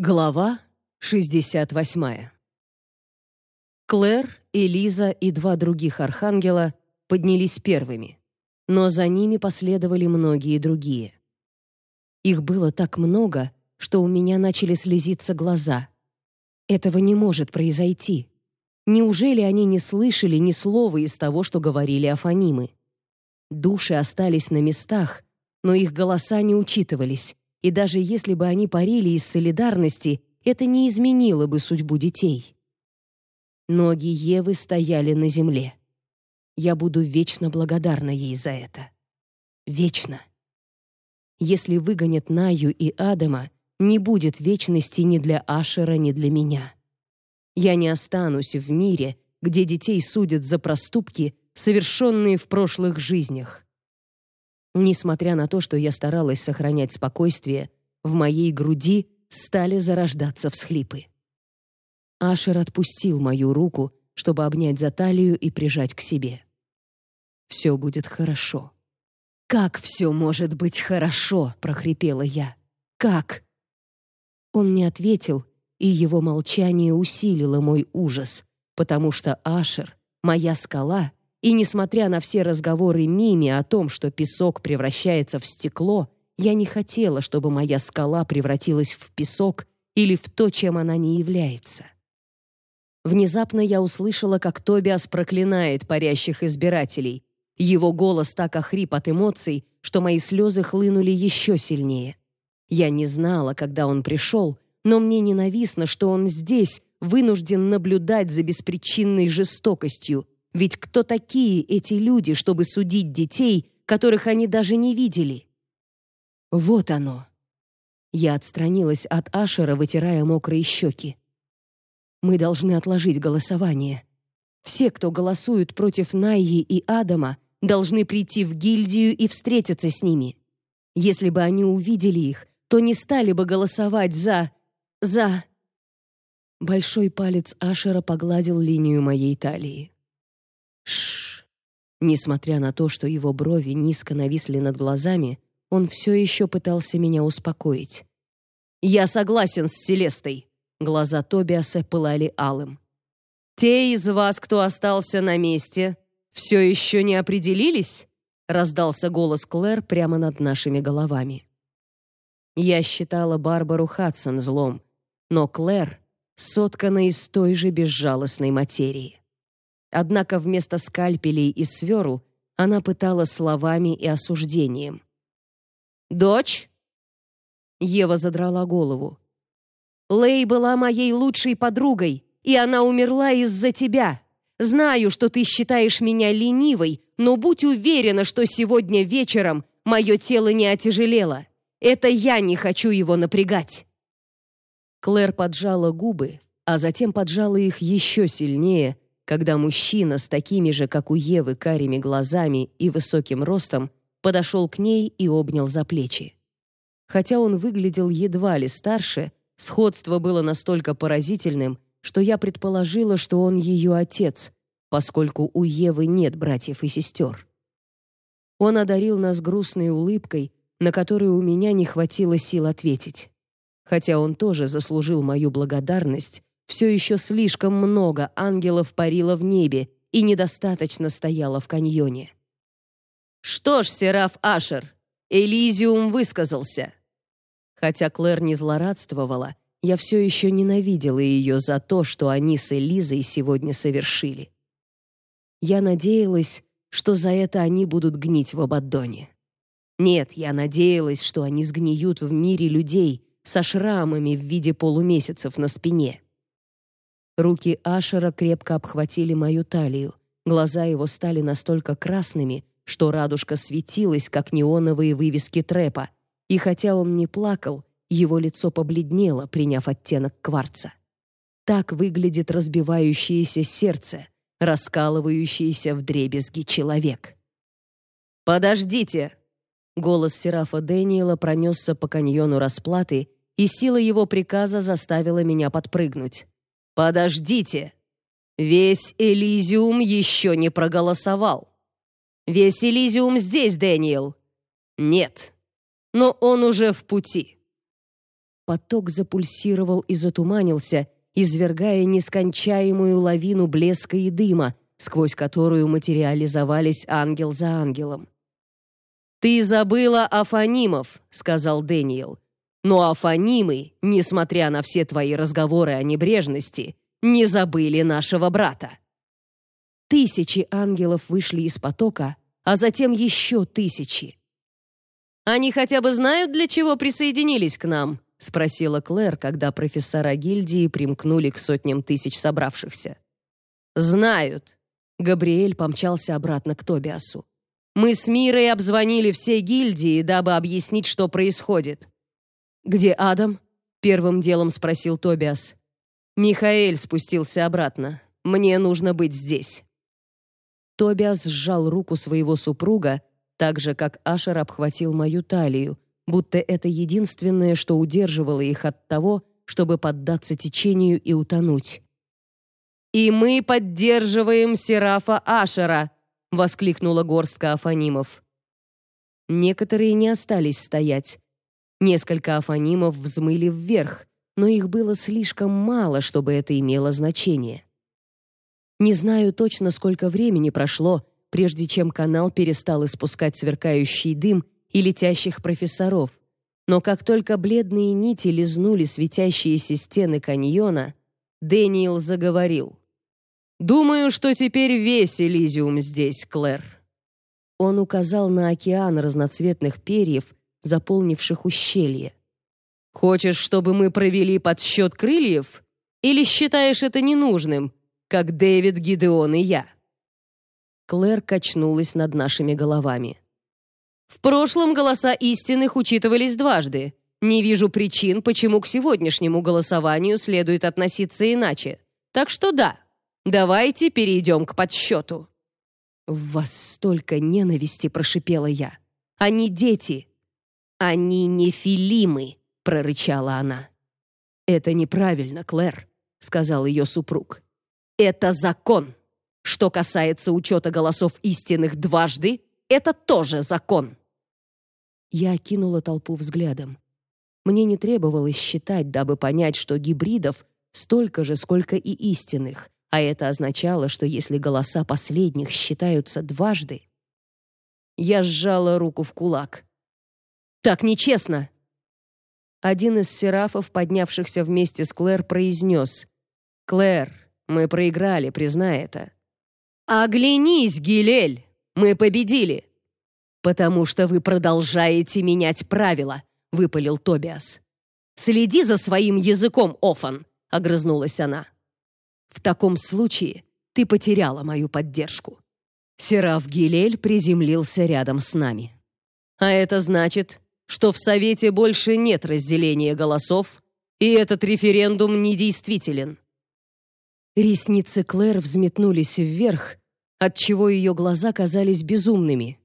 Глава 68. Клэр, Элиза и два других архангела поднялись первыми, но за ними последовали многие другие. Их было так много, что у меня начали слезиться глаза. Этого не может произойти. Неужели они не слышали ни слова из того, что говорили афанимы? Души остались на местах, но их голоса не учитывались, и даже если бы они парили из солидарности, это не изменило бы судьбу детей. Ноги Евы стояли на земле. Я буду вечно благодарна ей за это. Вечно. Если выгонят Наю и Адама, не будет вечности ни для Ашера, ни для меня. Я не останусь в мире, где детей судят за проступки, совершенные в прошлых жизнях. Несмотря на то, что я старалась сохранять спокойствие, в моей груди стали зарождаться всхлипы. Ашер отпустил мою руку, чтобы обнять за талию и прижать к себе. «Все будет хорошо». «Как все может быть хорошо?» — прохрипела я. «Как?» Он не ответил, и его молчание усилило мой ужас, потому что Ашер, моя скала, и несмотря на все разговоры Мими о том, что песок превращается в стекло, я не хотела, чтобы моя скала превратилась в песок или в то, чем она не является. Внезапно я услышала, как Тобиас проклинает парящих избирателей. Его голос так охрип от эмоций, что мои слезы хлынули еще сильнее. Я не знала, когда он пришел, но мне ненавистно, что он здесь, вынужден наблюдать за беспричинной жестокостью, ведь кто такие эти люди, чтобы судить детей, которых они даже не видели? Вот оно. Я отстранилась от Ашера, вытирая мокрые щеки. Мы должны отложить голосование. Все, кто голосуют против Найи и Адама, должны прийти в гильдию и встретиться с ними. Если бы они увидели их, то не стали бы голосовать за... за... Большой палец Ашера погладил линию моей талии. Шш. Несмотря на то, что его брови низко нависли над глазами, он все еще пытался меня успокоить. Я согласен с Селестой. Глаза Тобиаса пылали алым. Те из вас, кто остался на месте, все еще не определились? раздался голос Клэр прямо над нашими головами. Я считала Барбару Хадсон злом, но Клэр соткана из той же безжалостной материи. Однако вместо скальпелей и сверл она пытала словами и осуждением. «Дочь?» Ева задрала голову. «Лей была моей лучшей подругой, и она умерла из-за тебя. Знаю, что ты считаешь меня ленивой, но будь уверена, что сегодня вечером мое тело не отяжелело. Это я не хочу его напрягать». Клэр поджала губы, а затем поджала их еще сильнее, когда мужчина с такими же, как у Евы, карими глазами и высоким ростом подошел к ней и обнял за плечи. Хотя он выглядел едва ли старше, сходство было настолько поразительным, что я предположила, что он ее отец, поскольку у Евы нет братьев и сестер. Он одарил нас грустной улыбкой, на которую у меня не хватило сил ответить. Хотя он тоже заслужил мою благодарность, все еще слишком много ангелов парило в небе и недостаточно стояло в каньоне. Что ж, Сераф Ашер, Элизиум высказался. Хотя Клэр не злорадствовала, я все еще ненавидела ее за то, что они с Элизой сегодня совершили. Я надеялась, что за это они будут гнить в Абаддоне. Нет, я надеялась, что они сгниют в мире людей со шрамами в виде полумесяцев на спине. Руки Ашера крепко обхватили мою талию. Глаза его стали настолько красными, что радужка светилась, как неоновые вывески трэпа. И хотя он не плакал, его лицо побледнело, приняв оттенок кварца. Так выглядит разбивающееся сердце, раскалывающееся вдребезги человек. «Подождите!» Голос Серафа Дэниела пронесся по каньону расплаты, и сила его приказа заставила меня подпрыгнуть. Подождите. Весь Элизиум еще не проголосовал. Весь Элизиум здесь, Дэниел. Нет. Но он уже в пути. Поток запульсировал и затуманился, извергая нескончаемую лавину блеска и дыма, сквозь которую материализовались ангел за ангелом. «Ты забыла Афанимов», — сказал Дэниел. «Но Афанимы, несмотря на все твои разговоры о небрежности, не забыли нашего брата». Тысячи ангелов вышли из потока, а затем еще тысячи. «Они хотя бы знают, для чего присоединились к нам?» — спросила Клэр, когда профессора гильдии примкнули к сотням тысяч собравшихся. «Знают». Габриэль помчался обратно к Тобиасу. Мы с Мирой обзвонили все гильдии, дабы объяснить, что происходит. Где Адам? первым делом спросил Тобиас. Михаэль спустился обратно. Мне нужно быть здесь. Тобиас сжал руку своего супруга, так же как Ашер обхватил мою талию, будто это единственное, что удерживало их от того, чтобы поддаться течению и утонуть. И мы поддерживаем Серафа Ашера, — воскликнула горстка афанимов. Некоторые не остались стоять. Несколько афанимов взмыли вверх, но их было слишком мало, чтобы это имело значение. Не знаю точно, сколько времени прошло, прежде чем канал перестал испускать сверкающий дым и летящих профессоров. Но как только бледные нити лизнули светящиеся стены каньона, Дэниел заговорил. Думаю, что теперь весь Элизиум здесь, Клэр. Он указал на океан разноцветных перьев, заполнивших ущелье. Хочешь, чтобы мы провели подсчет крыльев, или считаешь это ненужным, как Дэвид, Гидеон и я? Клэр качнулась над нашими головами. В прошлом голоса истинных учитывались дважды. Не вижу причин, почему к сегодняшнему голосованию следует относиться иначе. Так что да, Давайте перейдем к подсчету». «В вас столько ненависти!» — прошипела я. «Они дети!» «Они не филимы!» — прорычала она. «Это неправильно, Клэр», — сказал ее супруг. «Это закон. Что касается учета голосов истинных дважды, это тоже закон». Я окинула толпу взглядом. Мне не требовалось считать, дабы понять, что гибридов столько же, сколько и истинных, а это означало, что если голоса последних считаются дважды... Я сжала руку в кулак. «Так нечестно!» Один из серафов, поднявшихся вместе с Клэр, произнес. «Клэр, мы проиграли, признай это». «Оглянись, Гилель! Мы победили!» «Потому что вы продолжаете менять правила», — выпалил Тобиас. «Следи за своим языком, Офан», — огрызнулась она. В таком случае ты потеряла мою поддержку. Сераф Гилель приземлился рядом с нами. А это значит, что в Совете больше нет разделения голосов, и этот референдум недействителен. Ресницы Клэр взметнулись вверх, отчего ее глаза казались безумными.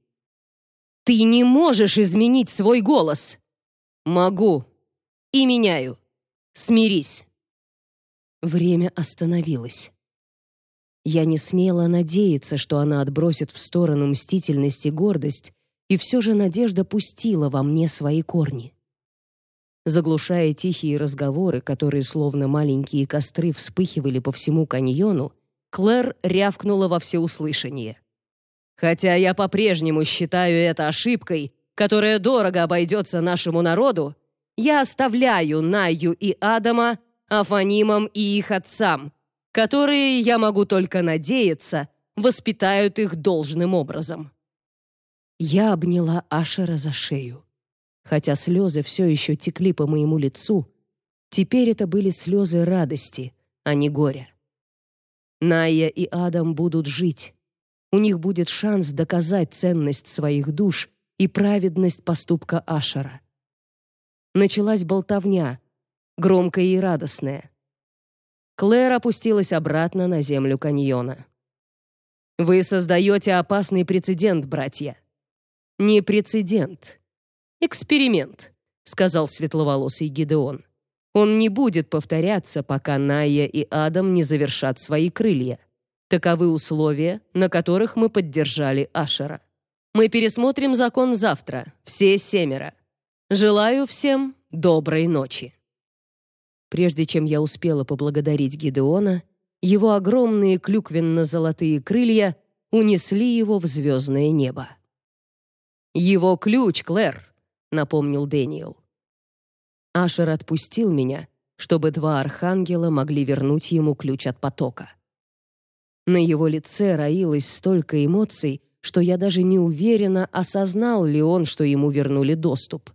«Ты не можешь изменить свой голос!» «Могу. И меняю. Смирись». Время остановилось. Я не смела надеяться, что она отбросит в сторону мстительность и гордость, и все же надежда пустила во мне свои корни. Заглушая тихие разговоры, которые словно маленькие костры вспыхивали по всему каньону, Клэр рявкнула во всеуслышание. «Хотя я по-прежнему считаю это ошибкой, которая дорого обойдется нашему народу, я оставляю Наю и Адама Афанимам и их отцам, которые, я могу только надеяться, воспитают их должным образом. Я обняла Ашера за шею. Хотя слезы все еще текли по моему лицу, теперь это были слезы радости, а не горя. Ная и Адам будут жить. У них будет шанс доказать ценность своих душ и праведность поступка Ашера. Началась болтовня, громкое и радостное. Клэр опустилась обратно на землю каньона. «Вы создаете опасный прецедент, братья». «Не прецедент. Эксперимент», — сказал светловолосый Гидеон. «Он не будет повторяться, пока Найя и Адам не завершат свои крылья. Таковы условия, на которых мы поддержали Ашера. Мы пересмотрим закон завтра, все семеро. Желаю всем доброй ночи». прежде чем я успела поблагодарить Гидеона, его огромные клюквенно-золотые крылья унесли его в звездное небо. «Его ключ, Клэр!» — напомнил Дэниел. Ашер отпустил меня, чтобы два архангела могли вернуть ему ключ от потока. На его лице роилось столько эмоций, что я даже не уверена, осознал ли он, что ему вернули доступ.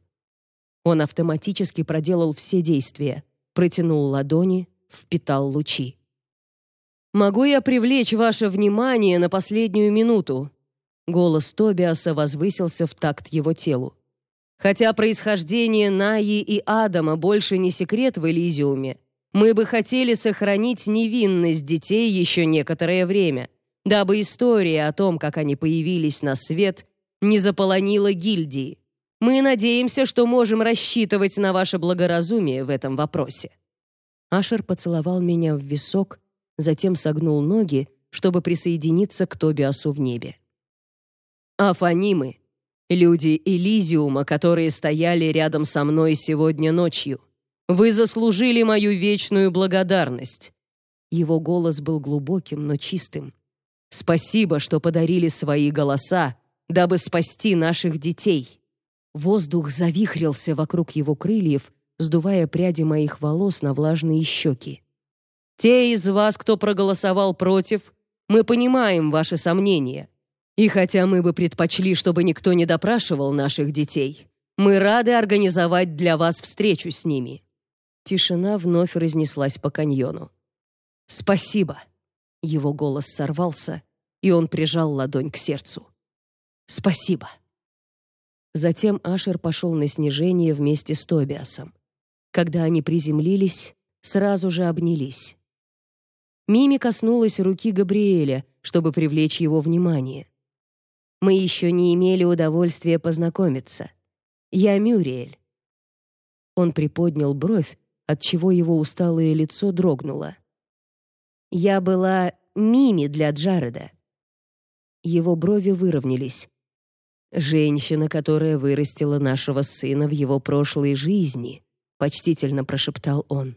Он автоматически проделал все действия, протянул ладони, впитал лучи. «Могу я привлечь ваше внимание на последнюю минуту?» Голос Тобиаса возвысился в такт его телу. «Хотя происхождение Наи и Адама больше не секрет в Элизиуме, мы бы хотели сохранить невинность детей еще некоторое время, дабы история о том, как они появились на свет, не заполонила гильдии. Мы надеемся, что можем рассчитывать на ваше благоразумие в этом вопросе». Ашер поцеловал меня в висок, затем согнул ноги, чтобы присоединиться к Тобиасу в небе. «Афанимы, люди Элизиума, которые стояли рядом со мной сегодня ночью, вы заслужили мою вечную благодарность». Его голос был глубоким, но чистым. «Спасибо, что подарили свои голоса, дабы спасти наших детей». Воздух завихрился вокруг его крыльев, сдувая пряди моих волос на влажные щеки. «Те из вас, кто проголосовал против, мы понимаем ваши сомнения. И хотя мы бы предпочли, чтобы никто не допрашивал наших детей, мы рады организовать для вас встречу с ними. Тишина вновь разнеслась по каньону. «Спасибо!» Его голос сорвался, и он прижал ладонь к сердцу. «Спасибо!» Затем Ашер пошел на снижение вместе с Тобиасом. Когда они приземлились, сразу же обнялись. Мими коснулась руки Габриэля, чтобы привлечь его внимание. «Мы еще не имели удовольствия познакомиться. Я Мюриэль». Он приподнял бровь, отчего его усталое лицо дрогнуло. «Я была Мими для Джареда». Его брови выровнялись. «Женщина, которая вырастила нашего сына в его прошлой жизни», — почтительно прошептал он.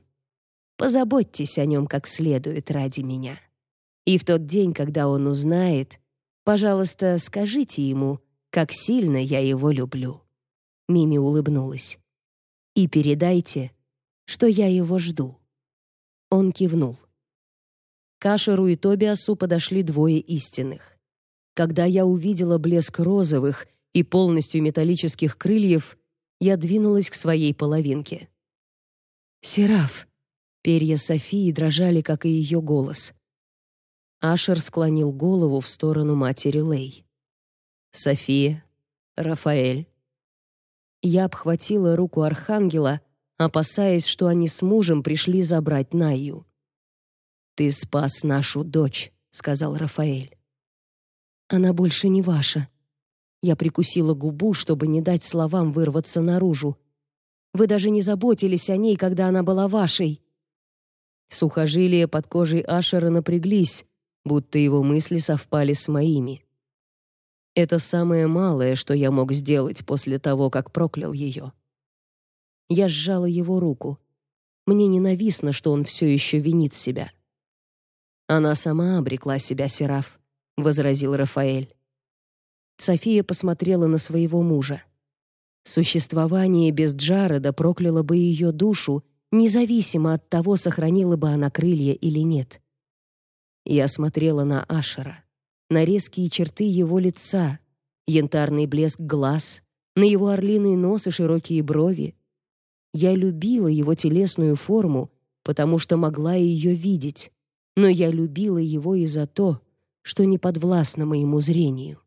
«Позаботьтесь о нем как следует ради меня. И в тот день, когда он узнает, пожалуйста, скажите ему, как сильно я его люблю». Мими улыбнулась. «И передайте, что я его жду. Он кивнул. К Ашеру и Тобиасу подошли двое истинных. Когда я увидела блеск розовых и полностью металлических крыльев, я двинулась к своей половинке. «Сераф!» Перья Софии дрожали, как и ее голос. Ашер склонил голову в сторону матери Лей. «София, Рафаэль». Я обхватила руку архангела, опасаясь, что они с мужем пришли забрать Наю. «Ты спас нашу дочь», — сказал Рафаэль. «Она больше не ваша». Я прикусила губу, чтобы не дать словам вырваться наружу. «Вы даже не заботились о ней, когда она была вашей». Сухожилия под кожей Ашера напряглись, будто его мысли совпали с моими. Это самое малое, что я мог сделать после того, как проклял ее. Я сжала его руку. Мне ненавистно, что он все еще винит себя. Она сама обрекла себя, Сераф, возразил Рафаэль. София посмотрела на своего мужа. Существование без Джареда прокляло бы ее душу, независимо от того, сохранила бы она крылья или нет. Я смотрела на Ашера, на резкие черты его лица, янтарный блеск глаз, на его орлиный нос и широкие брови, я любила его телесную форму, потому что могла ее видеть, но я любила его и за то, что не подвластно моему зрению.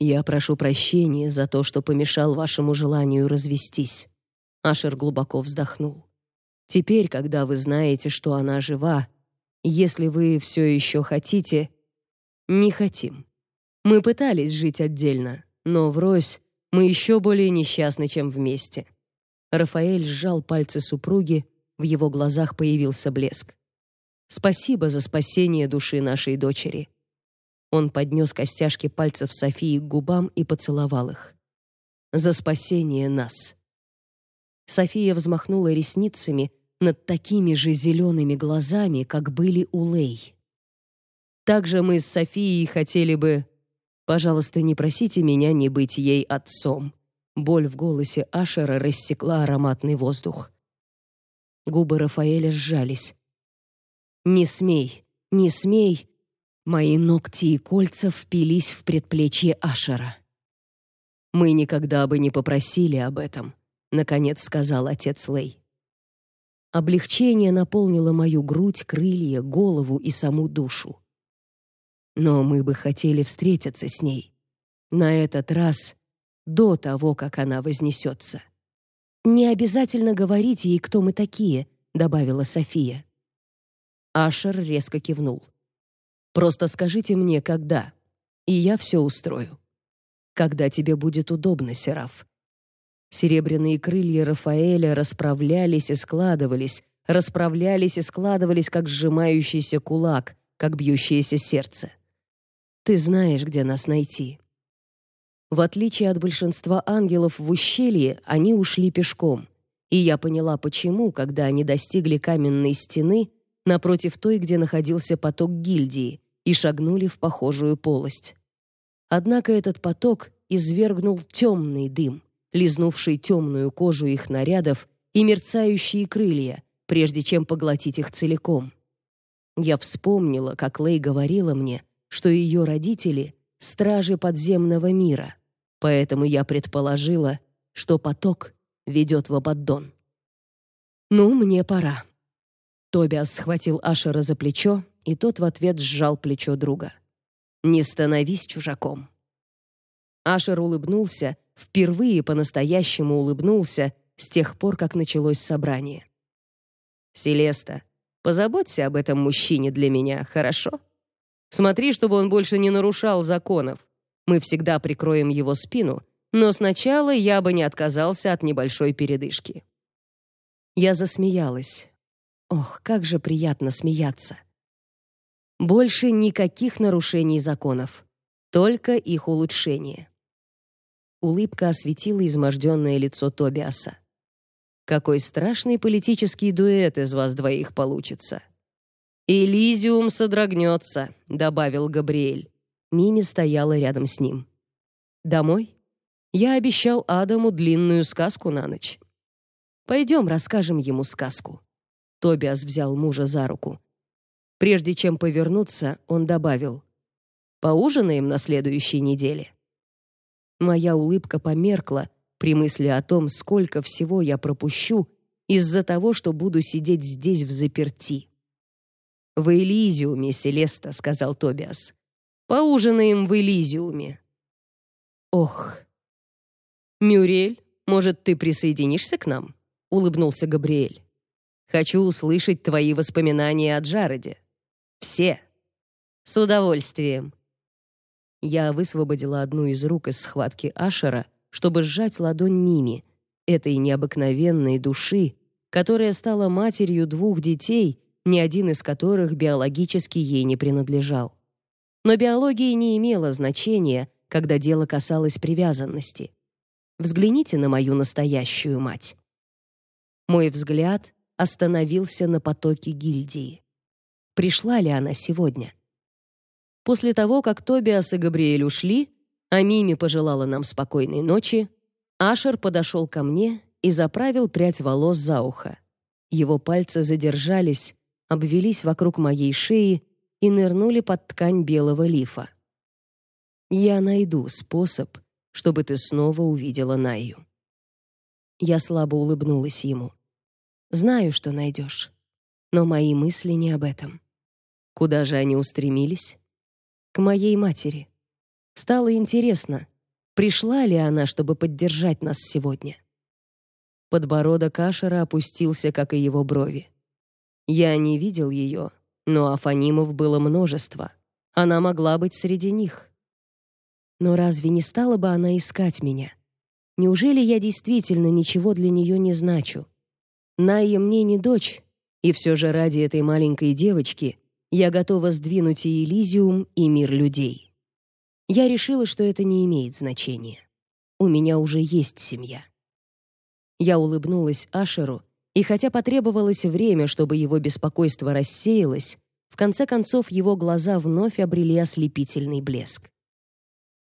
Я прошу прощения за то, что помешал вашему желанию развестись. Ашер глубоко вздохнул. Теперь, когда вы знаете, что она жива, если вы все еще хотите, не хотим. Мы пытались жить отдельно, но врозь мы еще более несчастны, чем вместе. Рафаэль сжал пальцы супруги, в его глазах появился блеск. Спасибо за спасение души нашей дочери. Он поднес костяшки пальцев Софии к губам и поцеловал их. За спасение нас. София взмахнула ресницами, над такими же зелеными глазами, как были у Лей. Также мы с Софией хотели бы... Пожалуйста, не просите меня не быть ей отцом. Боль в голосе Ашера рассекла ароматный воздух. Губы Рафаэля сжались. «Не смей, не смей!» Мои ногти и кольца впились в предплечье Ашера. «Мы никогда бы не попросили об этом», — наконец сказал отец Лей. Облегчение наполнило мою грудь, крылья, голову и саму душу. Но мы бы хотели встретиться с ней. На этот раз до того, как она вознесется. «Не обязательно говорить ей, кто мы такие», — добавила София. Ашер резко кивнул. «Просто скажите мне, когда, и я все устрою. Когда тебе будет удобно, Сераф». Серебряные крылья Рафаэля расправлялись и складывались, расправлялись и складывались, как сжимающийся кулак, как бьющееся сердце. «Ты знаешь, где нас найти». В отличие от большинства ангелов в ущелье, они ушли пешком. И я поняла, почему, когда они достигли каменной стены, напротив той, где находился поток гильдии, и шагнули в похожую полость. Однако этот поток извергнул темный дым, лизнувший темную кожу их нарядов и мерцающие крылья, прежде чем поглотить их целиком. Я вспомнила, как Лей говорила мне, что ее родители — стражи подземного мира, поэтому я предположила, что поток ведет в Абаддон. «Ну, мне пора», Тобиас схватил Ашера за плечо, и тот в ответ сжал плечо друга. «Не становись чужаком». Ашер улыбнулся, впервые по-настоящему улыбнулся с тех пор, как началось собрание. «Селеста, позаботься об этом мужчине для меня, хорошо? Смотри, чтобы он больше не нарушал законов. Мы всегда прикроем его спину, но сначала я бы не отказался от небольшой передышки». Я засмеялась, Ох, как же приятно смеяться. Больше никаких нарушений законов, только их улучшение. Улыбка осветила изможденное лицо Тобиаса. Какой страшный политический дуэт из вас двоих получится. Элизиум содрогнется», — добавил Габриэль. Мими стояла рядом с ним. Домой? Я обещал Адаму длинную сказку на ночь. Пойдем расскажем ему сказку. Тобиас взял мужа за руку. Прежде чем повернуться, он добавил: "Поужинаем на следующей неделе". Моя улыбка померкла при мысли о том, сколько всего я пропущу из-за того, что буду сидеть здесь в заперти. В Элизиуме, Селеста, сказал Тобиас. Поужинаем в Элизиуме. Ох. Мюрель, может, ты присоединишься к нам? улыбнулся Габриэль. Хочу услышать твои воспоминания о Джареде. Все. С удовольствием. Я высвободила одну из рук из схватки Ашера, чтобы сжать ладонь Мими, этой необыкновенной души, которая стала матерью двух детей, ни один из которых биологически ей не принадлежал. Но биология не имела значения, когда дело касалось привязанности. Взгляните на мою настоящую мать. Мой взгляд остановился на потоке гильдии. Пришла ли она сегодня? После того, как Тобиас и Габриэль ушли, а Мими пожелала нам спокойной ночи, Ашер подошел ко мне и заправил прядь волос за ухо. Его пальцы задержались, обвелись вокруг моей шеи и нырнули под ткань белого лифа. «Я найду способ, чтобы ты снова увидела Найю». Я слабо улыбнулась ему. Знаю, что найдешь. Но мои мысли не об этом. Куда же они устремились? К моей матери. Стало интересно, пришла ли она, чтобы поддержать нас сегодня. Подбородок Ашера опустился, как и его брови. Я не видел ее, но афанимов было множество. Она могла быть среди них. Но разве не стала бы она искать меня? Неужели я действительно ничего для нее не значу? Найя мне не дочь, и все же ради этой маленькой девочки я готова сдвинуть и Элизиум, и мир людей. Я решила, что это не имеет значения. У меня уже есть семья. Я улыбнулась Ашеру, И хотя потребовалось время, чтобы его беспокойство рассеялось, в конце концов его глаза вновь обрели ослепительный блеск.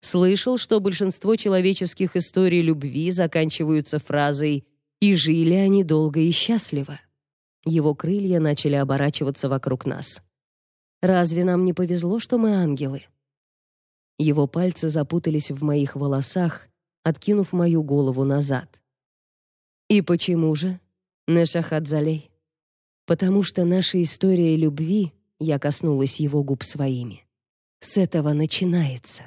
Слышал, что большинство человеческих историй любви заканчиваются фразой «И жили они долго и счастливо». Его крылья начали оборачиваться вокруг нас. Разве нам не повезло, что мы ангелы? Его пальцы запутались в моих волосах, откинув мою голову назад. И почему же? Нешахадзалей. Потому что наша история любви, я коснулась его губ своими, с этого начинается.